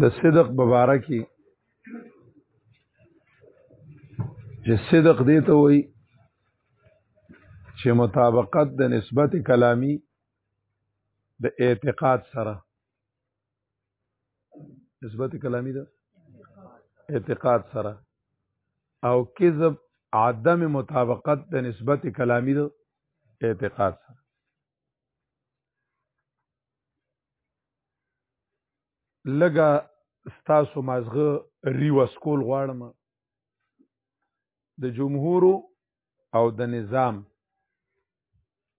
د صدق مبارکي چې صدق دی ته وایي چې مطابقت د نسبت کلامی د اعتقاد سره نسبت کلامی د اعتقاد سره او کذب عدم مطابقت د نسبت کلامی د اعتقاد سره لګه ستاسو مازغه ریوس کول غواړم د جمهور او د نظام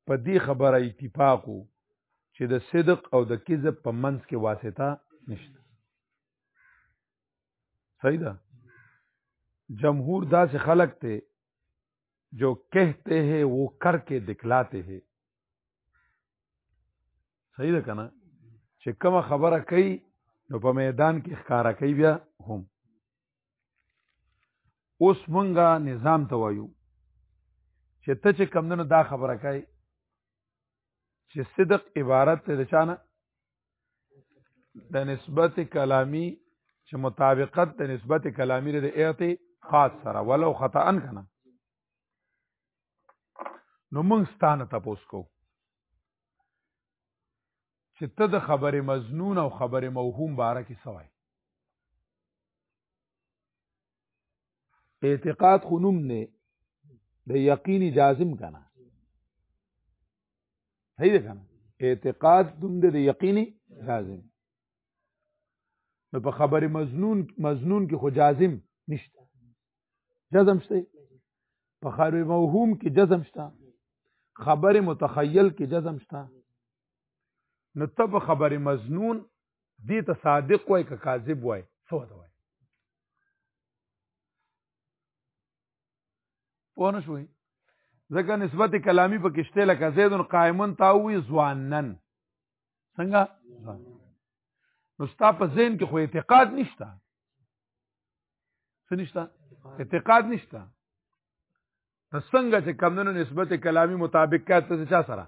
په دې خبره اتفاق وو چې د صدق او د کذب په منځ کې واسطه نشته صحیح ده جمهور داسې خلق ته جو کہتے ہیں وہ کر کے دکھلاتے ہیں صحیح ده کنه چې کومه خبره کوي نو په میدان کې ښکارا کوي بیا هم اوس مونږه نظام ته وایو چې ته چې کمندونو دا خبره کوي چې صدق عبارت ته چانه د نسبت کلامی چې مطابقت د نسبت کلامی د اعتقاد سره ولو خطا ان کنه نو موږ ستانه تپوس کو چې ته د خبرې مزنون او خبرې موهوم باره کې سوای اعتقاد خنوم نه د یقیني جازم کنه صحیح ده کنه اعتقاد دوم د یقیني جازم نو په خبرې مزنون مزنون کې خو جازم نشته جزم شته په خبر موهوم کې جزم شته خبر متخیل کې جزم شته نو ته په خبر مزنون دې ته صادق وای که کاذب وای څه وته وای پوه نه شوئ ځکه نسبت کلامی په کشته لکه زید قائمن تاوی ځوانن څنګه نو ستا په ذهن کې خو اعتقاد نشته څه نشته اعتقاد نشته نو څنګه چې کمونو نسبت کلامی مطابق کا ته چا سره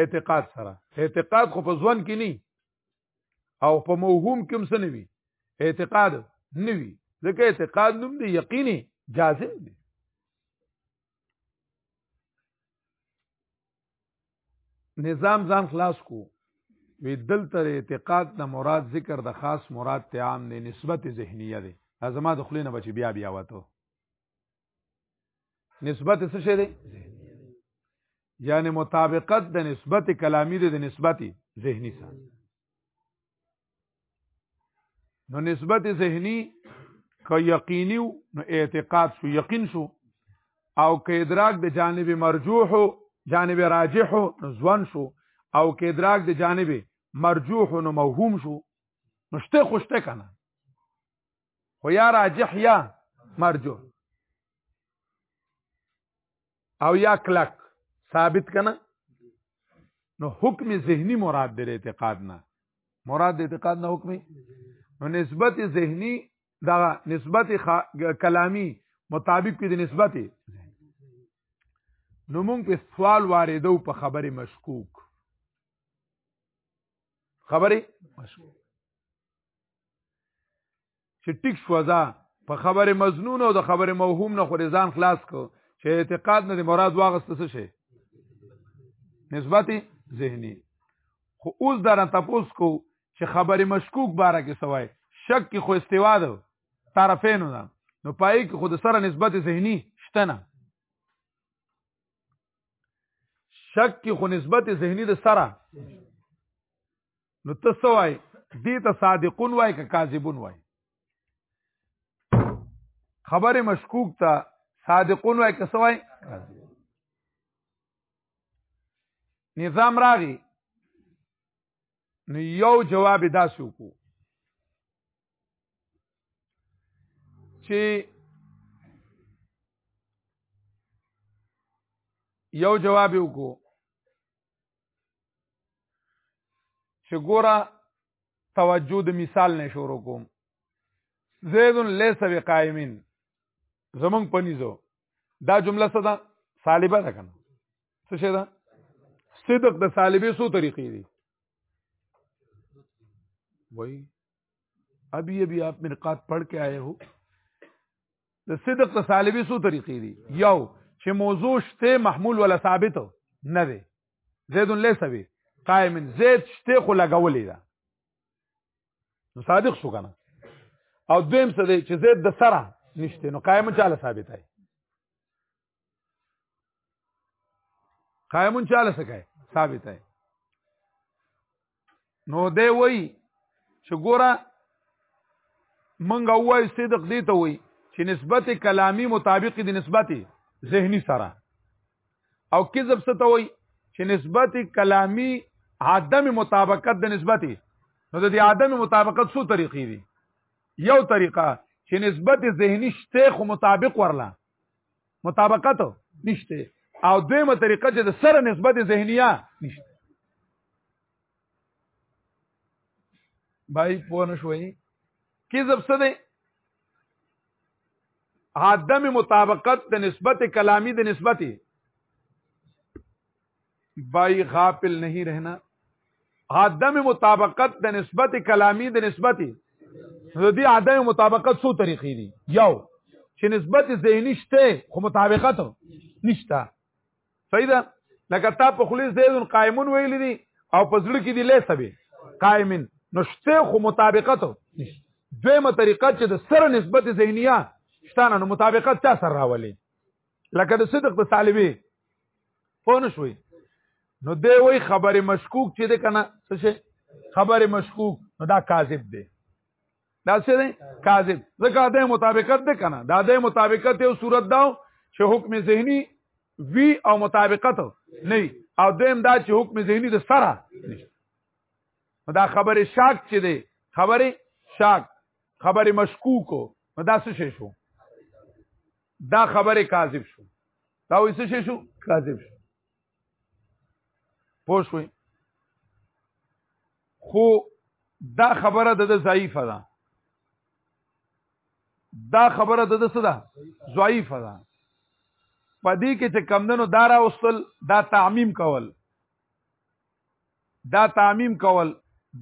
اعتقاد سره اعتقاد خو په ځوان کې نه او په موهوم کې هم څه نه وي اعتقاد نه وي ځکه اعتقاد نوم دی یقیني جازم دی نظام ځان خلاص کو وی دل تر اعتقاد نه مراد ذکر د خاص مراد ته عام نه نسبت ذهنیه ده ازما د خلینو بچ بیا بیا وته نسبت څه شه ده یعنی مطابقت د نسبت کلامی ده د نسبت ذهنی سره نو نسبت ذهنی که یقینی نو اعتقاد شو یقین شو او که ادراک د جانب مرجوح جانب راجح نو ځوان شو او که ادراک د جانب مرجوح نو موهوم شو نو شته خوشته کنه خو یا راجح یا مرجو او یا کلک ثابت کنه نو حکم ذهنی مراد دی اعتقاد نه مراد د اعتقاد نه حکم نو نسبت ذهنی دا نسبت کلامی مطابق کې د نسبت نو مونږ په سوال واردو په خبره مشکوک خبره مشکوک چې ټیک شو ځا په خبره مزنون او د خبره موهوم نه خو ځان خلاص کو چې اعتقاد نه مراد واغست څه شي نسبتي ذهني خو اوس دا نه تاسو کو چې خبره مشکوک باره کې سوای شک کې خو استوا ده طرفین نه نو پای کې خود سره نسبت ذهني شته نه شک کې خو نسبت ذهني د سره نو ته څه وای دې ته صادقون وای که کاذبون وای خبره مشکوک ته صادقون وای که څه وای نظام راغی نو یو جواب داسې وکړو چې یو جواب وکړو چې ګوره توجه د مثال نه شروع کوم زید ليس بقائمین زمون پنيزو دا جمله څه ده سالبه ده کنه څه شه ده صدق د سالبې سو طریقې دي وای ابھی ابھی آپ مرقات پڑھ کے آئے ہو د صدق ته سالبي سو طریقې دي یو چې موضوع شته محمول ولا ثابت نه دی زید ليس به قائم زید شته خو لګولې ده نو صادق شو کنه او دویم څه دی چې زید د سره نشته نو قائم چاله ثابت دی قائمون چاله سکه ثابت ہے نو دی وای چې ګوره منګه وای صدق دی ته وای چې نسبت کلامی مطابق دی نسبت ذهنی سره او کذب څه ته وای چې نسبت کلامی عدم مطابقت د نسبت نو د دې عدم مطابقت څو طریقې دي یو طریقه چې نسبت ذهنی شته خو مطابق ورله مطابقت نشته او دویمه طریقه چې د سره نسبت ذهنیه نشته بای پوه نه شوي کذب څه دی عدم مطابقت د نسبت کلامی د نسبت بای غافل نہیں رہنا عدم مطابقت د نسبت کلامی د نسبت د دې عدم مطابقت څو طریقې دي یو چې نسبت ذهنی شته خو مطابقت نشته صحیح ده لکه تا په خلی زید قائمون ویل دي او په ځړ کې دي لیسه به قائمن نو شته خو مطابقت نشته دویمه طریقه چې د سره نسبت ذهنیه شته نو مطابقت چا سره راولي لکه د صدق د طالبي پوه نه شوي نو دی وای خبره مشکوک چې ده کنه څه شي خبره مشکوک نو دا کاذب دی دا څه دی کاذب ځکه د مطابقت ده کنه دا د مطابقت یو صورت داو چې حکم ذهني وی او مطابقت نه او دیم دا چې حکم ذهني د سره دا خبره شاک چې دی خبره شاک خبره مشکوک نو دا څه شي شو دا خبره کاذب شو دا وې څه شو کاذب شو پوه شوي خو دا خبره د ضعیفه ده دا خبره د څه ده ضعیفه ده په دې کې چې کمندنو دا راوستل دا تعمیم کول دا تعمیم کول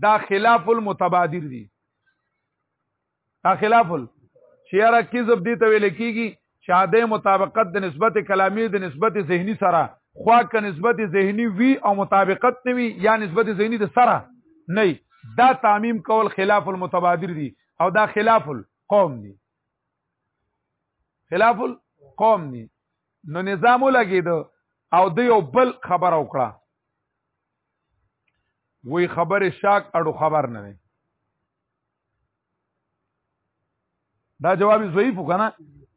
دا خلاف المتبادر دي دا خلاف الشیاره کذب دي ته ویل کیږي شاده مطابقت د نسبت کلامی د نسبت ذهنی سره خوا که نسبت ذهنی وی او مطابقت نه وی یا نسبت ذهنی د سره نه دا تعمیم کول خلاف المتبادر دي او دا خلاف القوم دي خلاف القوم دي نو نظام ولګید او د یو بل خبر او کړه وی خبر شاک اړو خبر نه دا جواب ضعیف کنه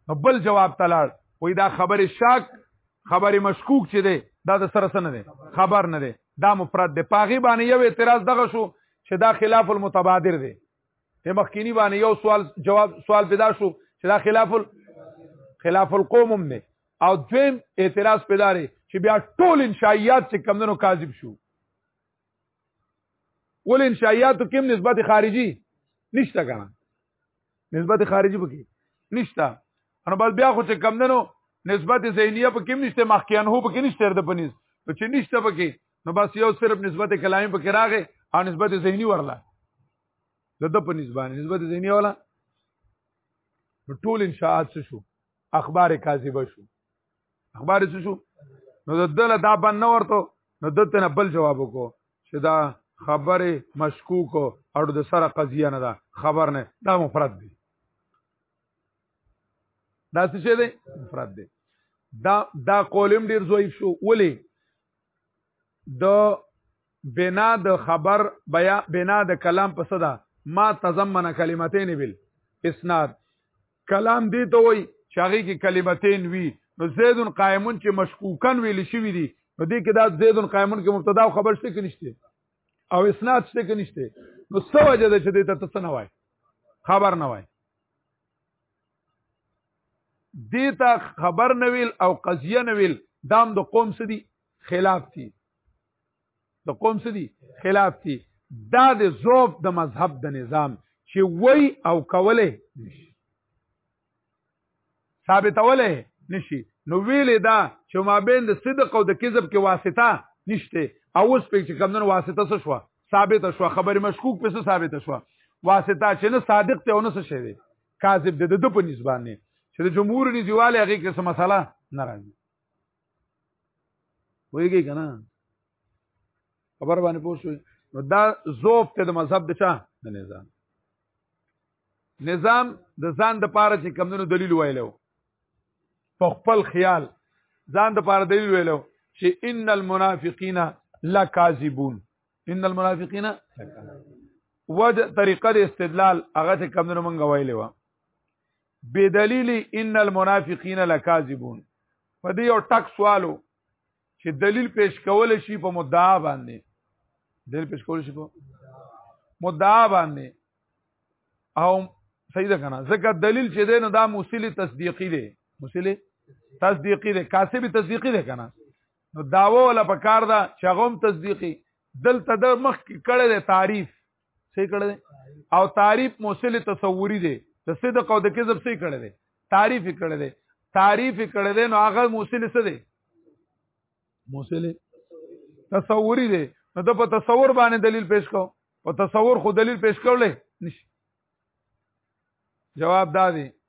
نو بل جواب تلاړ وای دا خبر شاک خبر مشکوک چي دی دا د سره سره نه دی خبر نه دی دا مفرد دی پاغي باندې یو اعتراض دغه شو چې دا خلاف المتبادر دی ته مخکینی باندې یو سوال جواب سوال پیدا شو چې دا خلاف ال... خلاف القوم هم نه او دویم اعتراض پیدا لري چې بیا ټول انشائیات چې کمندونو کاذب شو ول انشائیات کوم نسبت خارجي نشته کنه نسبت خارجي پکې نشته ان بل بیا خو چې کم دنو نسبت ذهنیه په کوم نشته مخکیان هو په کې نشته د پنيز نو چې نشته پکې نو بس یو صرف نسبت کلامي پکې راغې او نسبت ذهني ورله د د پنيز باندې نسبت ذهني ولا نو ټول انشاءات شو اخبار کاذبه شو اخبار څه شو نو د دله دا بند نه ورته نو دته نه بل جواب وکړو چې دا خبره مشکوک او د سره قضیه نه ده خبر نه دا مفرد دی دا څه دی مفرد دی دا دا قولم ډیر ضعیف شو ولی د بنا د خبر بیا بنا د کلام په صدا ما تضمن کلمتین بل اسناد کلام دی ته وای چې هغه کې کلمتین وی نو زید قائمون چې مشکوکن ویل شوی دی نو دې کې دا زید قائمون کې مبتدا او خبر شته کې نشته او اسناد شته کې نشته نو څه وجه ده چې دې ته څه نه وای خبر نه وای دې ته خبر نه ویل او قضیه نه ویل دام د قوم سدي خلاف دي د قوم څه دي خلاف دي دا د زوب د مذهب د نظام چې وای او کوله نشي ثابتوله نشي نو ویلې دا چې ما بین د صدق او د کذب کې واسطه نشته او اوس په چې کمنن واسطه څه شو ثابت شو خبر مشکوک په څه ثابت شو واسطه چې نه صادق ته ونه څه شوی کاذب د د په نسبانه چې د جمهور نيواله هغه کې څه مسله ناراضي ویږي کنه خبر باندې پوښوي نو دا زوف ته د مذهب د چا د نظام نظام د ځان د پاره چې کمونو دلیل وایلو په خپل خیال ځان د پاره دلیل ویلو چې ان المنافقین لکاذبون ان المنافقین وجه طریقه د استدلال هغه چې کمونو مونږ وایلو بدلیل ان المنافقین لکاذبون په دې یو ټک سوالو چې دلیل پیش کول شي په مدعا باندې دلیل پیش کول شي په مدعا باندې او صحیح ده کنه ځکه دلیل چې دی نو دا موصلی تصدیقی دی موصلی تصدیقی دی کاسبی تصدیقی دی کنه نو داوه ولا پکار دا شغم تصدیقی دلته د مخ کې کړه تعریف څه کړل او تعریف موصل تصوری دی د صدق او د کذب څه کړل دی تعریف کړل دی تعریف کړل دی نو هغه موصل څه دی موصل تصوری دی نو د په تصور باندې دلیل پیش کو په تصور خو دلیل پیش کولې نشي جواب دا دی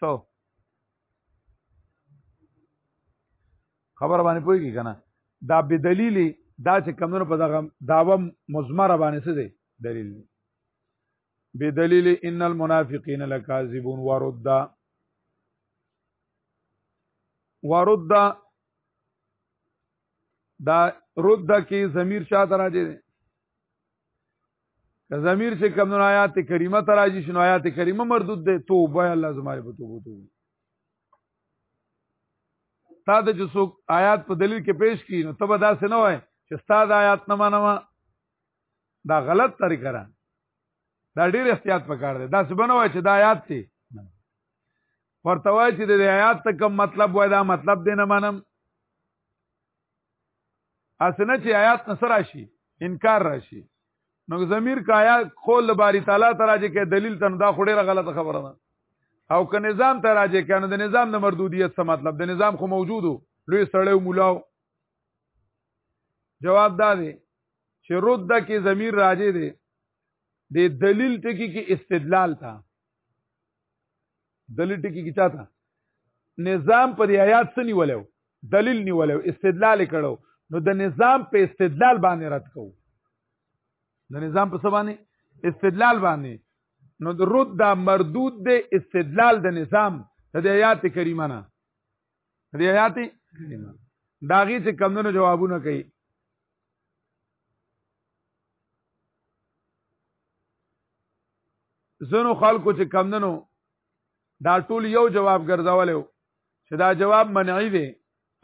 سو خبر باندې پوي کی کنه دا به دلیل دا چې کمونو په دغه داوا مزمر باندې څه دی دلیل دی به دلیل ان المنافقین لکاذبون ورد ورد دا رد کی ضمیر شاته راځي که ضمیر چې کوم نو آیات کریمه ته راځي شنو آیات کریمه مردود ده توبه الله زما په توبه توبه تا د چې څوک آیات په دلیل کې پیش کی نو تبه داسې نه وای چې استاد آیات نه مانم دا غلط طریقه را دا ډیر احتیاط پکار دی دا څه بنوي چې دا آیات دی ورته وای چې د آیات ته کوم مطلب وای دا مطلب دی نه مانم اسنه چې آیات نصر راشي انکار راشي نو ضمیر کا آیات قول باری تعالی ته راځي کې دلیل تن دا خو ډیره غلطه خبره ده او که نظام ته راځي کنه د نظام د مردودیت څه مطلب د نظام خو موجودو لوی سړی او مولاو جواب دا دی چې رد کې ضمیر راځي دی د دلیل ټکی کې استدلال تا دلیل ټکی کی چاته نظام پر آیات څه نیولیو دلیل نیولیو استدلال کړو نو د نظام په استدلال باندې رد کوو د نظام په څه باندې استدلال باندې نو د رد دا مردود دی استدلال د نظام د آیات کریمه نه د آیات کریمه داغي چې کمونو جوابونه کوي زنو خلکو چې کمندنو دا ټول یو جواب ګرځولیو چې دا جواب منعی دی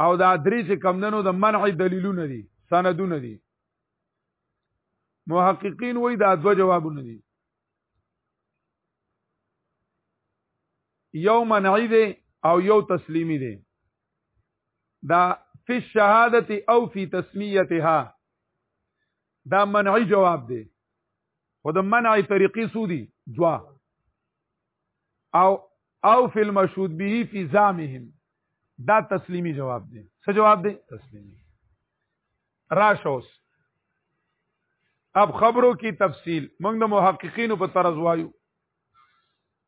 او دا درې چې کمندنو د منع دلیلونه دي سندونه دي محققین وای دا دوه جوابونه دي یو منعی دی او یو تسلیمی دی دا فی الشهادت او فی تسمیتها دا منعی جواب دی خو د منعی طریقې سودی دوا او او فی المشهود به فی زامهم دا تسلیمی جواب دی څه جواب دی تسلیمی راشوس اب خبرو کی تفصیل موږ د محققینو په طرز وایو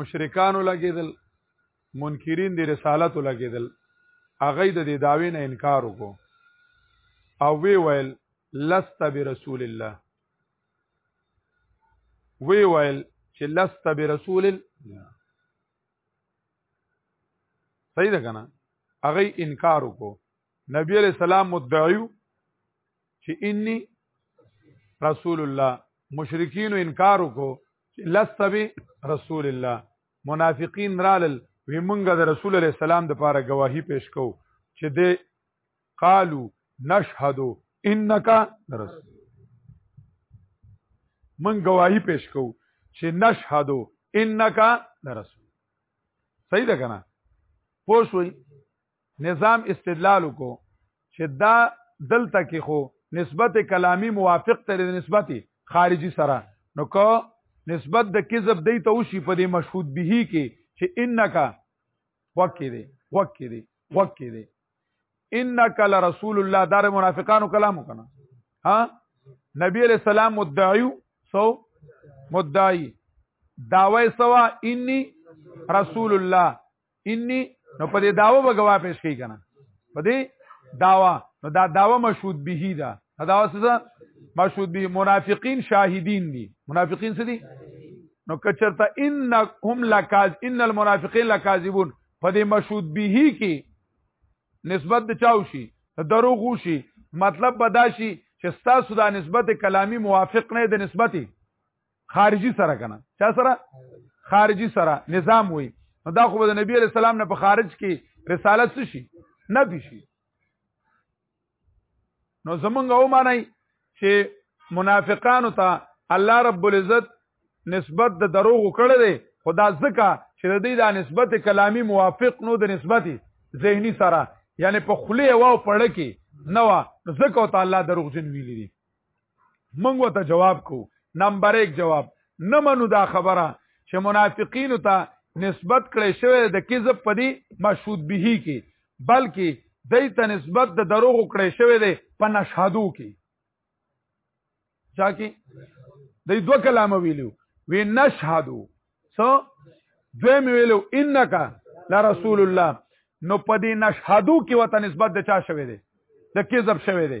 مشرکانو لګیدل منکرین د رسالت لګیدل هغه د دې داوی نه انکار وکړو او وی ویل لست برسول الله وی ویل چې لست برسول الله صحیح ده کنه هغه انکار وکړو نبی علیہ السلام مدعی چې انی رسول الله مشرکین انکار وکړو لست به رسول الله منافقین رالل وی مونږ د رسول الله سلام د پاره گواہی پیش کو چې دې قالو نشهد انک رسول مونږ گواہی پیش کو چې نشهد انک رسول صحیح ده کنه پوه شوي نظام استدلال کو چې دا دلته کې خو نسبت کلامی موافق تر نسبت خارجي سره نو کو نسبت د کذب دی ته وشي په دې مشهود به کې چې انکا وکې دی وکې دی وکې دی انک لرسول الله دار منافقانو کلام وکنه ها نبی علیہ السلام مدعی سو مدعی داوی سوا انی رسول الله انی نو په دې داوا به گواه پیش کوي کنه په دې داوا نو دا داوا مشهود به ده دا داوا څه مشهود به منافقین شاهدین دي منافقین څه دي نو کچرته انهم لکاز ان المنافقین لکاذبون په دې مشهود به کې نسبت د چاو شي دروغ شي مطلب بداشي چې تاسو دا نسبت کلامی موافق نه د نسبت خارجي سره کنه چا سره خارجي سره نظام وي نو دا خو د نبی علی السلام نه په خارج کې رسالت څه شي نه بشي نو زمونږ او معنی چې منافقانو ته الله رب العزت نسبت د دروغ کړی دی خدا ځکه چې د دې د نسبت کلامی موافق نو د نسبت ذهني سره یعنی په خلی او پړه کې نو ځکه تعالی دروغ جن ویلي دي موږ ته جواب کو نمبر 1 جواب نه منو دا خبره چې منافقین ته نسبت کړي شوی د کذب پدی مشهود به کې بلکې دای ته نسبت د دروغ کړي شوی دی په نشهادو کې چا کې دای دوه کلام ویلو وی نشهادو سو دویم ویلو انک لرسول الله نو پدی نشهادو کې وته نسبت د چا شوی دی د کذب شوی دی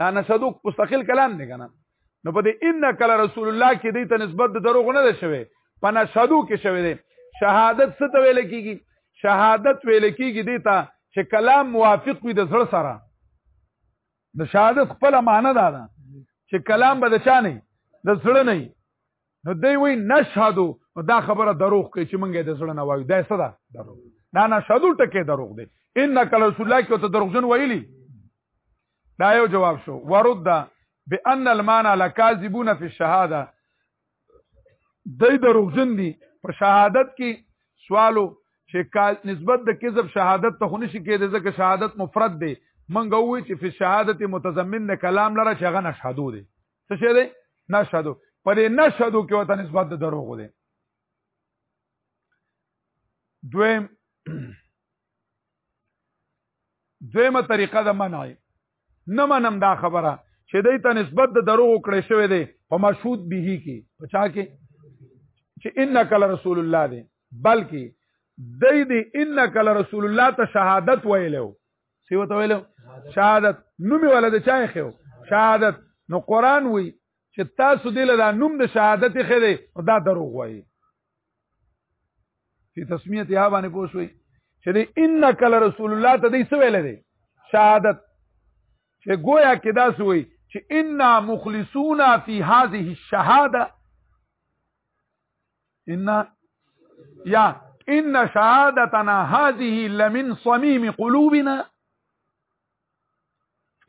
دا نه صدوق مستقل کلام دی کنه نو په دې ان کله رسول الله کې دې ته نسبت د دروغ نه ده شوی په نه صدوق کې شوی دی شهادت څه ته ویل کیږي شهادت ویل کیږي دې ته چې کلام موافق وي د زړه سره د شهادت خپل معنی دا ده چې کلام به د چا نه د زړه نه نو دی وی نشهدو دا خبره دروغ کوي چې مونږه د زړه نه وایو دا څه ده دروغ نه نه شهادو ټکه دروغ دی ان کله رسول الله کې ته دروغجن ویلی دا یو جواب شو ورد بان المانا لکاذبون فی الشهاده دای دروغجن دي په شهادت کې سوالو چې نسبت د کذب شهادت ته خونی شي کېده ځکه شهادت مفرد دی منګه وی چې په شهادت متضمن نه کلام لره چې هغه نشهادو دی څه شه دی نشهادو په دې نشهادو کې وته نسبت د دروغ دی دویم دویمه طریقه د منع نه منم دا خبره چې دای ته نسبت د دروغ کړې شوی دی په مشهود به کې پچا کې چې انک لرسول الله دی بلکې دای دی انک لرسول الله ته شهادت ویلو سی وته ویلو شهادت نوم ولد چا خو شهادت نو قران وی چې تاسو دې له نوم د شهادت خې دی دا دروغ وایي په تسمیه ته باندې پوښوي چې دې انک لرسول الله ته دې سویل دي شهادت چې گویا کې دا سوی چې ان مخلصون فی هذه الشهاده ان یا ان شهادتنا هذه لمن صمیم قلوبنا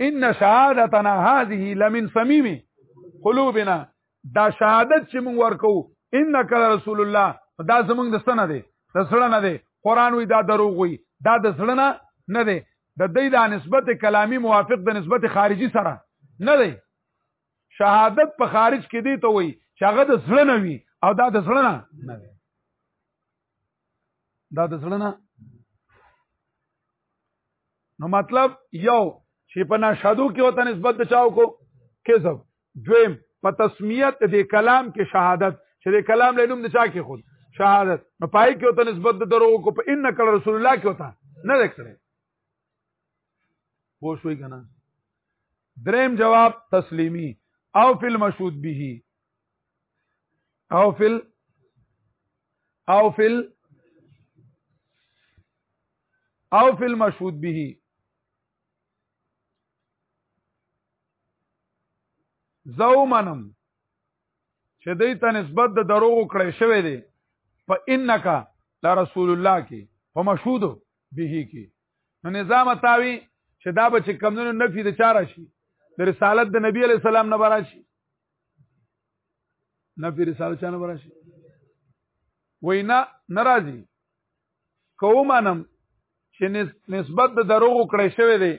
ان شهادتنا هذه لمن صمیم قلوبنا دا شهادت چې موږ ورکو انک رسول الله دا زمونږ د سنه دی د سړه نه دی قران وی دا دروغ وی دا د سړه نه نه دی د دې د نسبت کلامی موافق د نسبت خارجي سره نه دی شهادت په خارج کې دی ته وی چې هغه د سړه نه وی او دا د سړه نه نه دی دا د زړه نه نو مطلب یو چې په نشادو کې وته نسبت د چاو کو کذب دویم په تسمیت د کلام کې شهادت چې د کلام له نوم د چا کې خود شهادت نو پای کې وته نسبت د درو کو په ان کړه رسول الله کې وته نه وکړي پوه شوي کنه دریم جواب تسلیمی او فی المشهود به او فل او فل او فل مشهود به زو منم چې دې ته نسبت د دروغ کړې شوې دي په انکا لا رسول الله کې په مشهود به کې نو نظام تاوی چې دا به چې کمونو نفي د چاره شي د رسالت د نبی علی السلام نه براشي نفی رساله چانه براشي وینا ناراضي کومانم چې نسبت د دروغ کړی شوی دی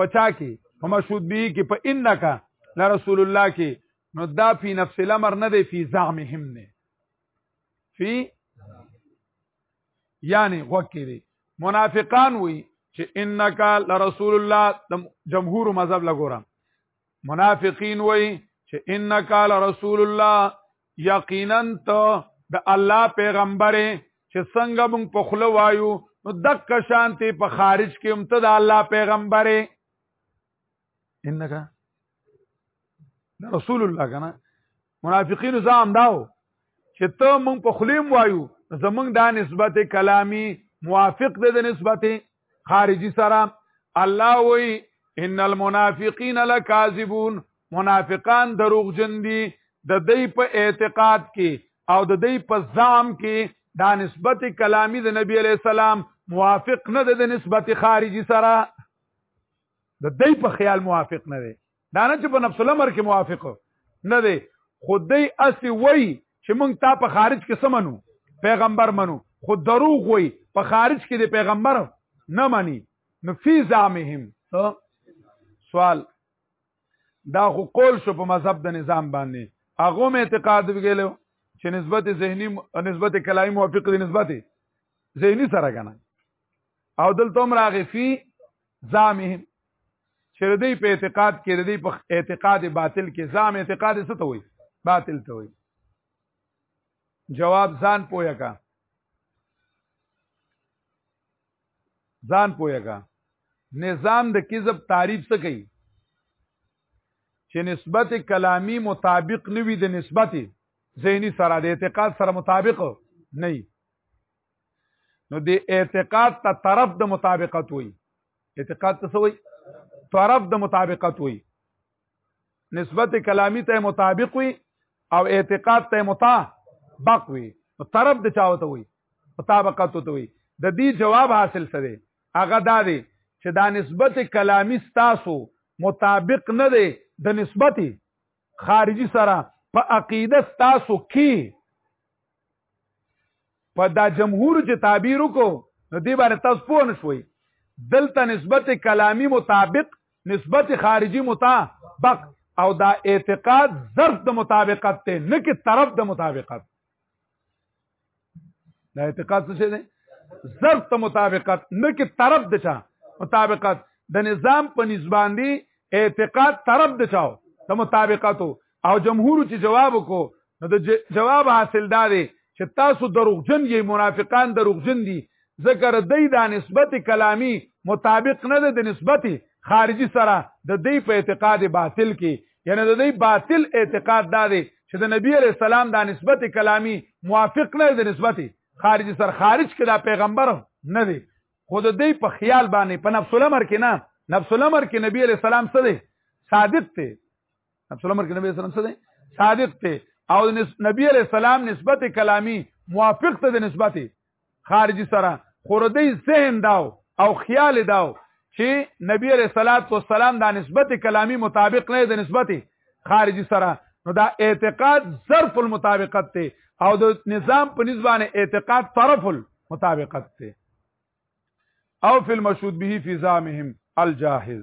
پچا کې په مشهود به کې په انک لا رسول الله کې نو دا فی نفس الامر نه دی فی زعمهم نه فی یعنی وکې دی منافقان وی چې انک لرسول الله د جمهور مذهب لګورم منافقین وای چې انک علی رسول الله یقینا ته د الله پیغمبر چې څنګه موږ په خله وایو نو دک شانتی په خارج کې هم ته د الله پیغمبر انک رسول الله کنه منافقین زام داو چې ته مونږ په خلیم وایو زمونږ دا نسبت کلامی موافق ده د نسبت خارجي سره الله وی ان المنافقین لکاذبون منافقان دروغ جن دي د دې په اعتقاد کې او د دې په ځام کې دا نسبت کلامی د نبی علی السلام موافق نه ده د نسبت خارجي سره د دې په خیال موافق نه دی دا نه چې په نفس الامر کې موافق نه دی خدای اسی وای چې مونږ تا په خارج کې سمنو پیغمبر منو خو دروغ وای په خارج کې د پیغمبر نه مانی نو فی زامهم سوال دا خو قول شو په مذهب د نظام باندې هغه مې اعتقاد وګلو چې نسبت ذهنی نسبت کلای موافق دي نسبت ذهنی سره کنه او دلته هم راغی فی زامهم چې د دې په اعتقاد کې د دې په اعتقاد باطل کې زام اعتقاد څه ته وایي باطل ته وایي جواب ځان پوهه کا ځان پوهه کا نظام د کذب تعریف څه کوي چې نسبت کلامی مطابق نوي د نسبت ذهني سره د اعتقاد سره مطابق نه نو د اعتقاد ته طرف د مطابقت وي اعتقاد ته سوي طرف د مطابقت وي نسبت کلامی ته مطابق وي او اعتقاد ته مطابق وي نو طرف د چاوته وي مطابقت ته وي د دې جواب حاصل سره هغه دا دی چې دا نسبت کلامی ستاسو مطابق نه دی د نسبت خارجي سره په عقیده تاسو کې په دا جمهور چې تعبیر وکړو نو دې باندې تاسو پوه نه شوي دلته نسبت کلامی مطابق نسبت خارجي مطابق او دا اعتقاد ظرف د مطابقت ته نه کې طرف د مطابقت دا اعتقاد څه شي دی ظرف ته مطابقت نه کې طرف د چا مطابقت د نظام په نسبان دی اعتقاد طرف د چاو د مطابقت او جمهور چې جواب کو نو د جواب حاصل داري چې تاسو دروغجن یې منافقان دروغجن دي ذکر دای دا نسبت کلامی مطابق نه ده د نسبت خارجي سره د دې په اعتقاد باطل کې یعنی د دې باطل اعتقاد دا دی چې د نبی علی السلام دا نسبت کلامی موافق نه دی نسبت خارج سر خارج کې دا پیغمبر نه دی خود دې په خیال باندې په نفس الامر کې نه نفس الامر کې نبی علی السلام څه دی صادق دی نفس الامر کې نبی علی السلام څه دی صادق دی او نبی علی السلام نسبت کلامی موافق ته د نسبت خارجي سره خوردی ذهن داو او خیال داو چې نبی علیہ الصلات والسلام دا نسبت کلامی مطابق نه د نسبت خارجي سره نو دا اعتقاد ظرف المطابقت ته او د نظام په نسبانه اعتقاد طرف المطابقت ته او فی المشهود به فی زامهم الجاهز